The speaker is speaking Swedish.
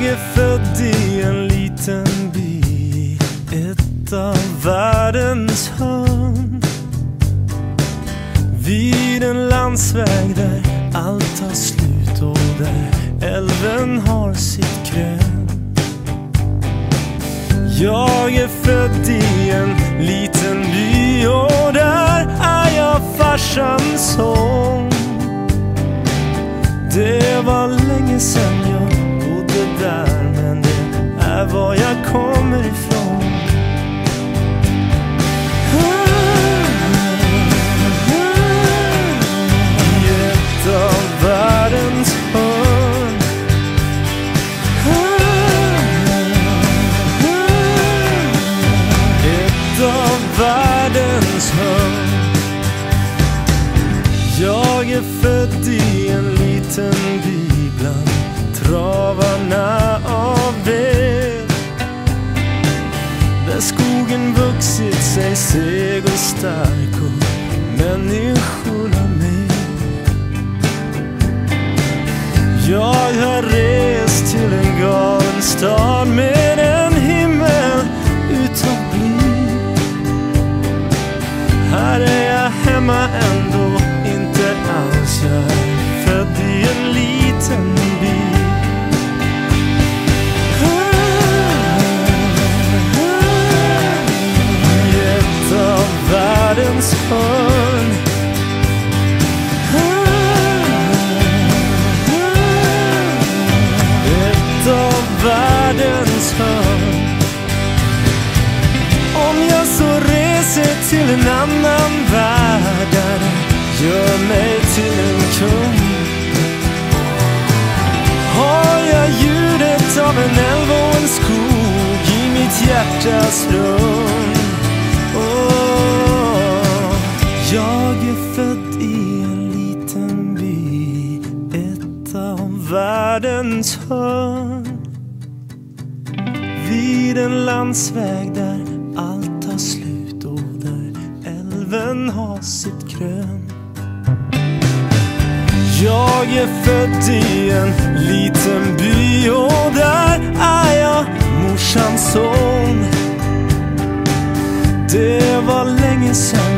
Jag är född i en liten by ett av världens hörn. Vid en landsväg där allt tar slut och där älven har sitt krön. Jag är född i en liten by och där är jag farsans son. Var jag kommer ifrån. I ett av världens hörn. Ett av världens hörn. Jag är född i en liten by bland travarna. Människorna med Jag har rest till en galen stad med en himmel utav bly Här är jag hemma ändå, inte alls. Jag är född i en liten by. I ett av världens hörn. Till en annan värld där det gör mig till en kung. Har jag ljudet av en älv och en skog i mitt hjärtas rum? Oh, Jag är född i en liten by ett av världens hörn. Vid en landsväg där även ha sitt krön. Jag är född i en liten by och där är jag morsans son. Det var länge sen